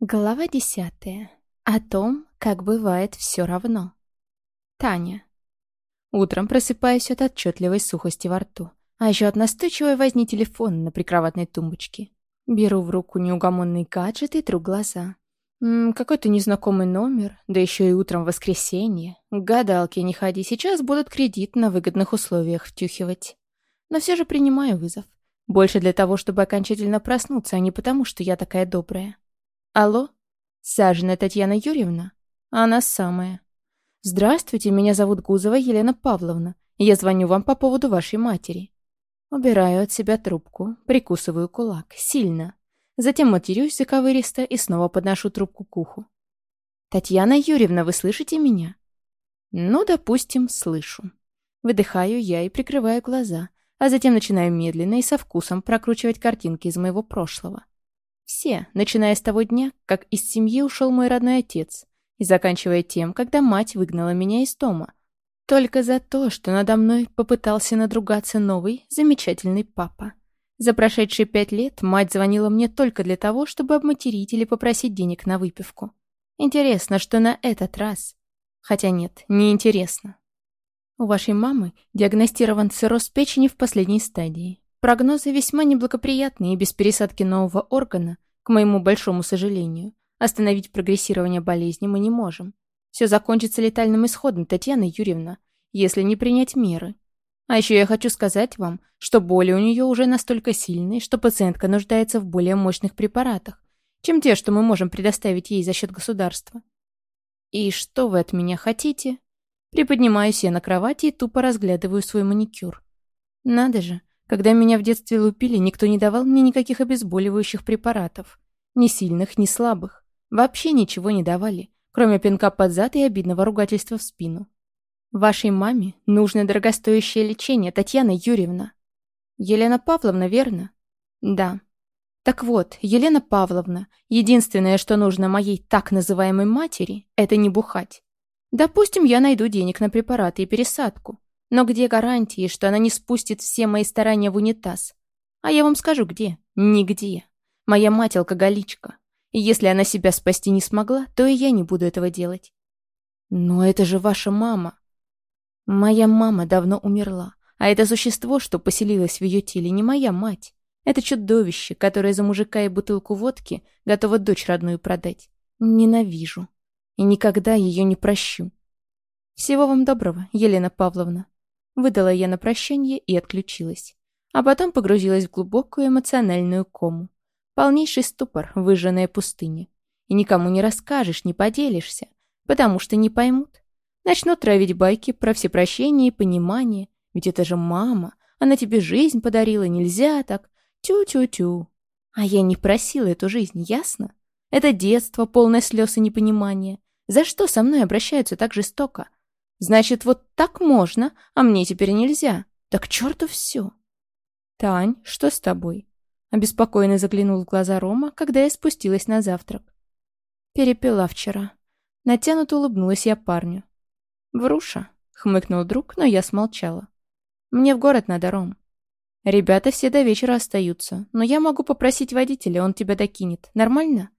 Глава десятая. О том, как бывает все равно. Таня. Утром просыпаюсь от отчетливой сухости во рту, а еще от настойчивой возни телефона на прикроватной тумбочке. Беру в руку неугомонный гаджет и тру глаза. Какой-то незнакомый номер, да еще и утром в воскресенье. К гадалке не ходи, сейчас будут кредит на выгодных условиях втюхивать. Но все же принимаю вызов. Больше для того, чтобы окончательно проснуться, а не потому, что я такая добрая. Алло? Сажина Татьяна Юрьевна? Она самая. Здравствуйте, меня зовут Гузова Елена Павловна. Я звоню вам по поводу вашей матери. Убираю от себя трубку, прикусываю кулак, сильно. Затем матерюсь заковыристо и снова подношу трубку к уху. «Татьяна Юрьевна, вы слышите меня?» «Ну, допустим, слышу». Выдыхаю я и прикрываю глаза, а затем начинаю медленно и со вкусом прокручивать картинки из моего прошлого. Все, начиная с того дня, как из семьи ушел мой родной отец, и заканчивая тем, когда мать выгнала меня из дома. Только за то, что надо мной попытался надругаться новый, замечательный папа. За прошедшие пять лет мать звонила мне только для того, чтобы обматерить или попросить денег на выпивку. Интересно, что на этот раз... Хотя нет, не интересно. У вашей мамы диагностирован цирроз печени в последней стадии. Прогнозы весьма неблагоприятные, и без пересадки нового органа, к моему большому сожалению, остановить прогрессирование болезни мы не можем. Все закончится летальным исходом, Татьяна Юрьевна, если не принять меры. А еще я хочу сказать вам, что боли у нее уже настолько сильные, что пациентка нуждается в более мощных препаратах, чем те, что мы можем предоставить ей за счет государства. И что вы от меня хотите? Приподнимаюсь я на кровати и тупо разглядываю свой маникюр. Надо же, когда меня в детстве лупили, никто не давал мне никаких обезболивающих препаратов. Ни сильных, ни слабых. Вообще ничего не давали, кроме пинка под зад и обидного ругательства в спину. Вашей маме нужно дорогостоящее лечение, Татьяна Юрьевна. Елена Павловна, верно? Да. Так вот, Елена Павловна, единственное, что нужно моей так называемой матери, это не бухать. Допустим, я найду денег на препараты и пересадку. Но где гарантии, что она не спустит все мои старания в унитаз? А я вам скажу, где. Нигде. Моя мать алкоголичка. И если она себя спасти не смогла, то и я не буду этого делать. Но это же ваша мама. Моя мама давно умерла. А это существо, что поселилось в ее теле, не моя мать. Это чудовище, которое за мужика и бутылку водки готово дочь родную продать. Ненавижу. И никогда ее не прощу. Всего вам доброго, Елена Павловна. Выдала я на прощание и отключилась. А потом погрузилась в глубокую эмоциональную кому. Полнейший ступор, выжженная пустыня. И никому не расскажешь, не поделишься, потому что не поймут. Начнут травить байки про всепрощение и понимание. Ведь это же мама, она тебе жизнь подарила, нельзя так. Тю-тю-тю. А я не просила эту жизнь, ясно? Это детство, полное слез и непонимания. За что со мной обращаются так жестоко? Значит, вот так можно, а мне теперь нельзя. Так черту все. Тань, что с тобой? Обеспокоенно заглянул в глаза Рома, когда я спустилась на завтрак. Перепила вчера. Натянуто улыбнулась я парню. «Вруша», — хмыкнул друг, но я смолчала. «Мне в город надо, Ром. Ребята все до вечера остаются, но я могу попросить водителя, он тебя докинет. Нормально?»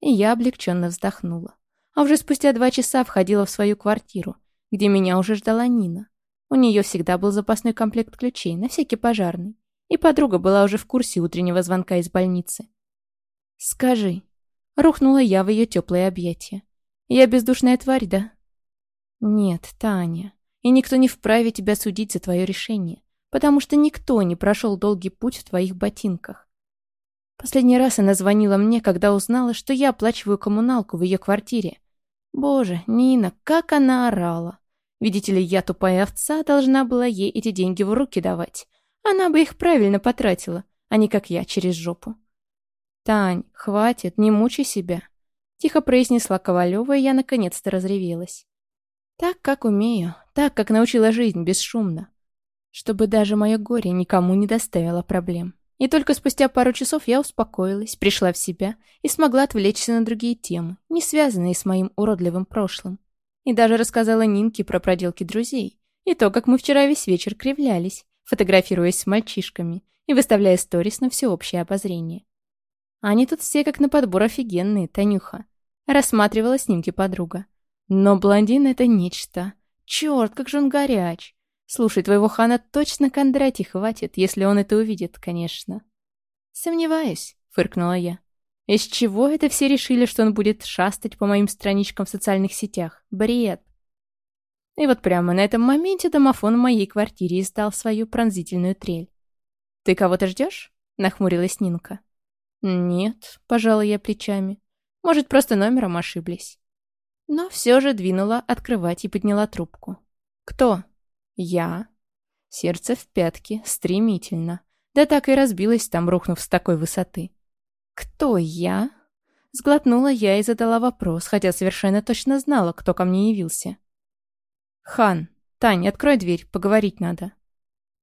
И я облегченно вздохнула. А уже спустя два часа входила в свою квартиру, где меня уже ждала Нина. У нее всегда был запасной комплект ключей, на всякий пожарный. И подруга была уже в курсе утреннего звонка из больницы. «Скажи», — рухнула я в ее теплые объятия. «Я бездушная тварь, да?» «Нет, Таня, и никто не вправе тебя судить за твое решение, потому что никто не прошел долгий путь в твоих ботинках. Последний раз она звонила мне, когда узнала, что я оплачиваю коммуналку в ее квартире, Боже, Нина, как она орала. Видите ли, я, тупая овца, должна была ей эти деньги в руки давать. Она бы их правильно потратила, а не как я, через жопу. «Тань, хватит, не мучай себя», — тихо произнесла Ковалева, и я наконец-то разревелась. «Так, как умею, так, как научила жизнь бесшумно, чтобы даже мое горе никому не доставило проблем». И только спустя пару часов я успокоилась, пришла в себя и смогла отвлечься на другие темы, не связанные с моим уродливым прошлым. И даже рассказала Нинке про проделки друзей и то, как мы вчера весь вечер кривлялись, фотографируясь с мальчишками и выставляя сторис на всеобщее обозрение. Они тут все как на подбор офигенные, Танюха. Рассматривала снимки подруга. Но блондин — это нечто. Черт, как же он горяч. Слушай, твоего хана точно Кондрати хватит, если он это увидит, конечно. Сомневаюсь, фыркнула я. Из чего это все решили, что он будет шастать по моим страничкам в социальных сетях? Бред. И вот прямо на этом моменте домофон в моей квартире издал свою пронзительную трель. «Ты кого-то ждешь?» — нахмурилась Нинка. «Нет», — пожала я плечами. «Может, просто номером ошиблись». Но все же двинула открывать и подняла трубку. «Кто?» «Я». Сердце в пятки, стремительно. Да так и разбилось там, рухнув с такой высоты. «Кто я?» Сглотнула я и задала вопрос, хотя совершенно точно знала, кто ко мне явился. «Хан, Тань, открой дверь, поговорить надо».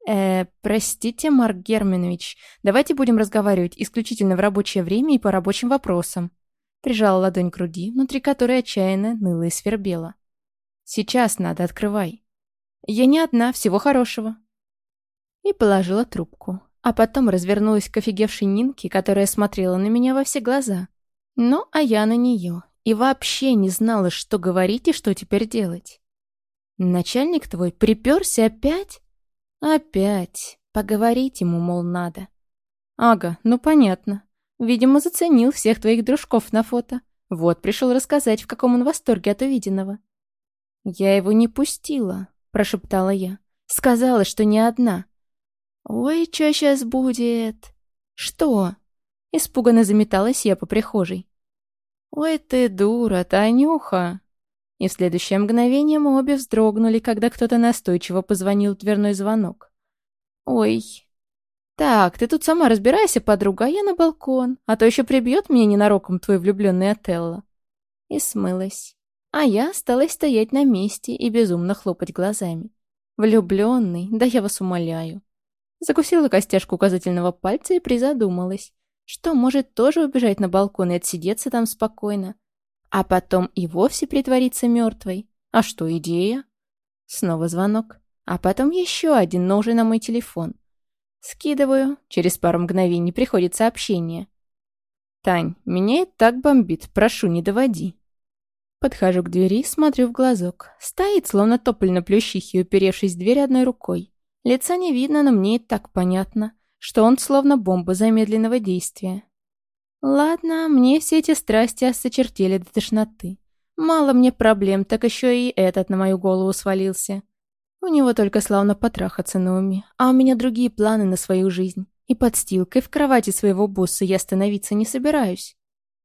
«Э, простите, Марк Германович, давайте будем разговаривать исключительно в рабочее время и по рабочим вопросам». Прижала ладонь к груди, внутри которой отчаянно ныла и свербела. «Сейчас надо, открывай». «Я не одна, всего хорошего». И положила трубку, а потом развернулась к офигевшей Нинке, которая смотрела на меня во все глаза. Ну, а я на нее. И вообще не знала, что говорить и что теперь делать. «Начальник твой приперся опять?» «Опять. Поговорить ему, мол, надо». «Ага, ну понятно. Видимо, заценил всех твоих дружков на фото. Вот, пришел рассказать, в каком он восторге от увиденного». «Я его не пустила», — прошептала я. «Сказала, что не одна». «Ой, что сейчас будет?» «Что?» Испуганно заметалась я по прихожей. «Ой ты дура, Танюха!» И в следующее мгновение мы обе вздрогнули, когда кто-то настойчиво позвонил в дверной звонок. «Ой!» «Так, ты тут сама разбирайся, подруга, а я на балкон, а то еще прибьет меня ненароком твой влюбленный Отелло». И смылась. А я осталась стоять на месте и безумно хлопать глазами. Влюбленный, да я вас умоляю. Закусила костяшку указательного пальца и призадумалась, что может тоже убежать на балкон и отсидеться там спокойно, а потом и вовсе притвориться мертвой. А что, идея? Снова звонок. А потом еще один, но уже на мой телефон. Скидываю. Через пару мгновений приходит сообщение. «Тань, меня и так бомбит. Прошу, не доводи». Подхожу к двери, смотрю в глазок. Стоит, словно тополь на плющихе, уперевшись в дверь одной рукой. Лица не видно, но мне и так понятно, что он словно бомба замедленного действия. Ладно, мне все эти страсти осточертели до тошноты. Мало мне проблем, так еще и этот на мою голову свалился. У него только славно потрахаться на уме, а у меня другие планы на свою жизнь. И подстилкой в кровати своего босса я становиться не собираюсь.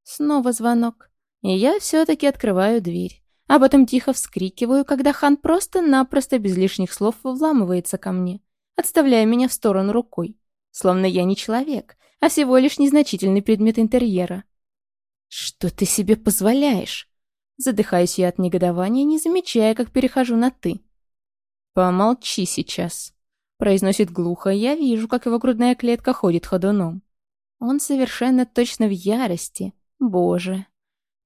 Снова звонок. И я все-таки открываю дверь. А потом тихо вскрикиваю, когда хан просто-напросто без лишних слов вламывается ко мне, отставляя меня в сторону рукой. Словно я не человек, а всего лишь незначительный предмет интерьера. «Что ты себе позволяешь?» Задыхаюсь я от негодования, не замечая, как перехожу на «ты». «Помолчи сейчас», — произносит глухо, я вижу, как его грудная клетка ходит ходуном. Он совершенно точно в ярости. Боже.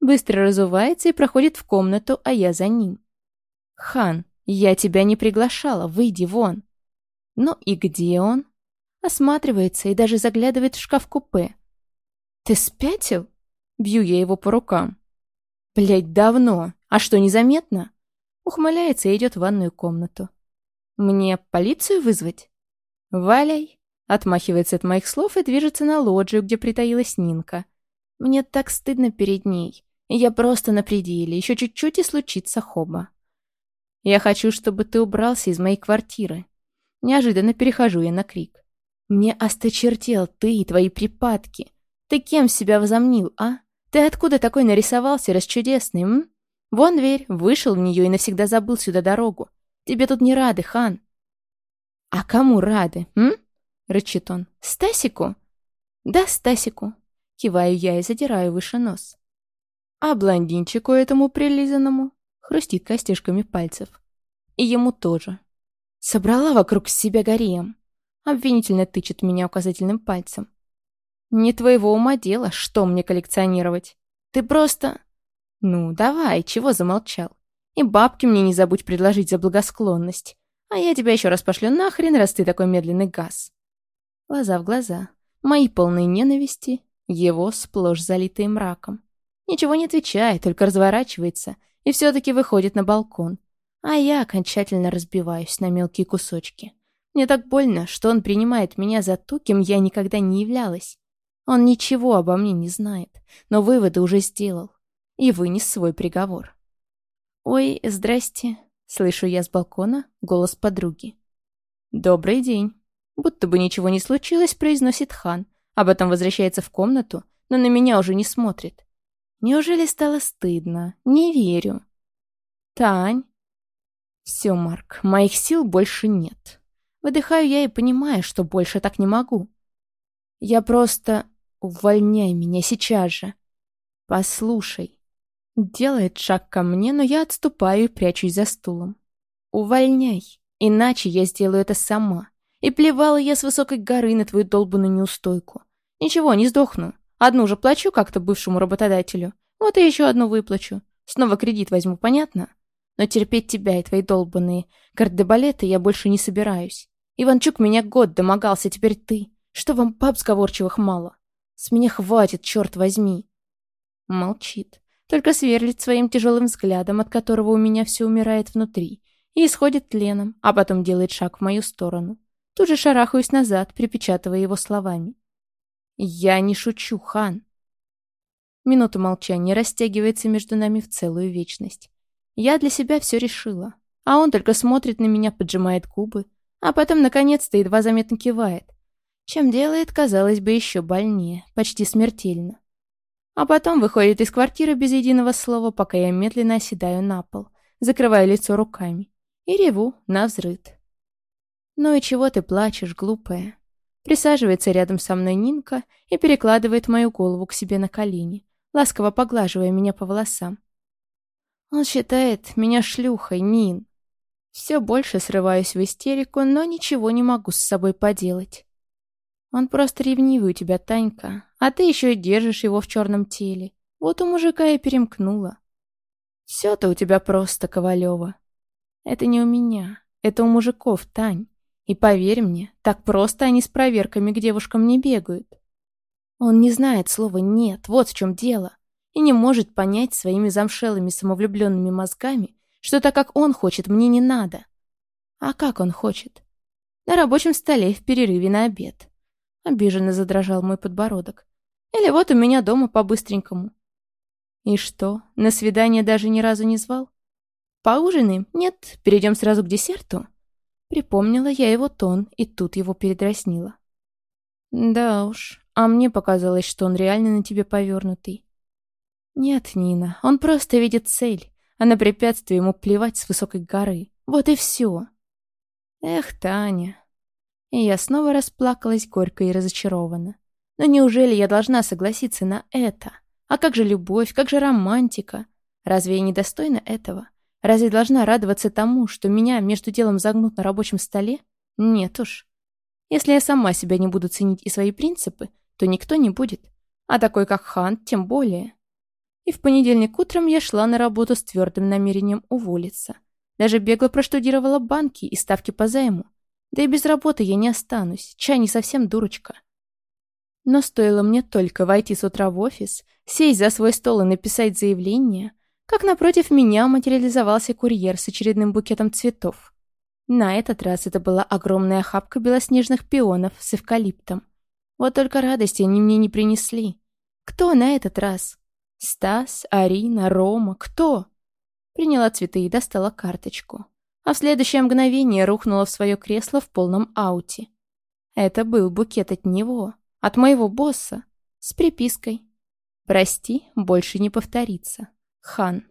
Быстро разувается и проходит в комнату, а я за ним. «Хан, я тебя не приглашала, выйди вон». «Ну и где он?» Осматривается и даже заглядывает в шкаф-купе. «Ты спятил?» Бью я его по рукам. «Блядь, давно. А что, незаметно?» Ухмыляется и идет в ванную комнату. «Мне полицию вызвать?» «Валяй!» Отмахивается от моих слов и движется на лоджию, где притаилась Нинка. Мне так стыдно перед ней. Я просто на пределе. Еще чуть-чуть и случится хоба. Я хочу, чтобы ты убрался из моей квартиры. Неожиданно перехожу я на крик. Мне осточертел ты и твои припадки. Ты кем себя возомнил, а? Ты откуда такой нарисовался, расчудесный, м? Вон дверь, вышел в нее и навсегда забыл сюда дорогу. Тебе тут не рады, хан. А кому рады, м? Рычит он. Стасику? Да, Стасику. Киваю я и задираю выше нос. А блондинчику этому прилизанному хрустит костяшками пальцев. И ему тоже. Собрала вокруг себя гарем. Обвинительно тычет меня указательным пальцем. «Не твоего ума дело, что мне коллекционировать. Ты просто...» «Ну, давай, чего замолчал? И бабки мне не забудь предложить за благосклонность. А я тебя еще раз пошлю нахрен, раз ты такой медленный газ». Глаза в глаза. Мои полные ненависти Его сплошь залитый мраком. Ничего не отвечает, только разворачивается и все-таки выходит на балкон. А я окончательно разбиваюсь на мелкие кусочки. Мне так больно, что он принимает меня за ту, кем я никогда не являлась. Он ничего обо мне не знает, но выводы уже сделал и вынес свой приговор. «Ой, здрасте», — слышу я с балкона голос подруги. «Добрый день». Будто бы ничего не случилось, произносит хан, а потом возвращается в комнату, но на меня уже не смотрит. Неужели стало стыдно? Не верю. Тань. Все, Марк, моих сил больше нет. Выдыхаю я и понимаю, что больше так не могу. Я просто... Увольняй меня сейчас же. Послушай. Делает шаг ко мне, но я отступаю и прячусь за стулом. Увольняй, иначе я сделаю это сама. И плевала я с высокой горы на твою долбанную неустойку. Ничего, не сдохну. Одну же плачу как-то бывшему работодателю. Вот и еще одну выплачу. Снова кредит возьму, понятно? Но терпеть тебя и твои долбанные кардебалеты я больше не собираюсь. Иванчук меня год домогался, теперь ты. Что вам баб сговорчивых мало? С меня хватит, черт возьми. Молчит. Только сверлит своим тяжелым взглядом, от которого у меня все умирает внутри. И исходит тленом, а потом делает шаг в мою сторону. Тут же шарахаюсь назад, припечатывая его словами. «Я не шучу, хан!» Минута молчания растягивается между нами в целую вечность. Я для себя все решила, а он только смотрит на меня, поджимает губы, а потом, наконец-то, едва заметно кивает, чем делает, казалось бы, еще больнее, почти смертельно. А потом выходит из квартиры без единого слова, пока я медленно оседаю на пол, закрывая лицо руками, и реву на взрыд. «Ну и чего ты плачешь, глупая?» Присаживается рядом со мной Нинка и перекладывает мою голову к себе на колени, ласково поглаживая меня по волосам. Он считает меня шлюхой, Нин. Все больше срываюсь в истерику, но ничего не могу с собой поделать. Он просто ревнивый у тебя, Танька, а ты еще и держишь его в черном теле. Вот у мужика и перемкнула. Все-то у тебя просто, Ковалева. Это не у меня, это у мужиков, Тань. И поверь мне, так просто они с проверками к девушкам не бегают. Он не знает слова «нет», вот в чем дело, и не может понять своими замшелыми самовлюбленными мозгами, что так как он хочет, мне не надо. А как он хочет? На рабочем столе в перерыве на обед. Обиженно задрожал мой подбородок. Или вот у меня дома по-быстренькому. И что, на свидание даже ни разу не звал? Поужинаем? Нет, перейдем сразу к десерту? Припомнила я его тон, и тут его передразнила. Да уж, а мне показалось, что он реально на тебе повернутый. Нет, Нина, он просто видит цель, а на препятствие ему плевать с высокой горы. Вот и все. Эх, Таня. И я снова расплакалась горько и разочарованно. Но неужели я должна согласиться на это? А как же любовь, как же романтика? Разве я недостойна этого? Разве должна радоваться тому, что меня между делом загнут на рабочем столе? Нет уж. Если я сама себя не буду ценить и свои принципы, то никто не будет. А такой, как Хан, тем более. И в понедельник утром я шла на работу с твердым намерением уволиться. Даже бегло проштудировала банки и ставки по займу. Да и без работы я не останусь, чай не совсем дурочка. Но стоило мне только войти с утра в офис, сесть за свой стол и написать заявление, как напротив меня материализовался курьер с очередным букетом цветов. На этот раз это была огромная охапка белоснежных пионов с эвкалиптом. Вот только радости они мне не принесли. Кто на этот раз? Стас, Арина, Рома, кто? Приняла цветы и достала карточку. А в следующее мгновение рухнула в свое кресло в полном ауте. Это был букет от него, от моего босса, с припиской. «Прости, больше не повторится». Хан.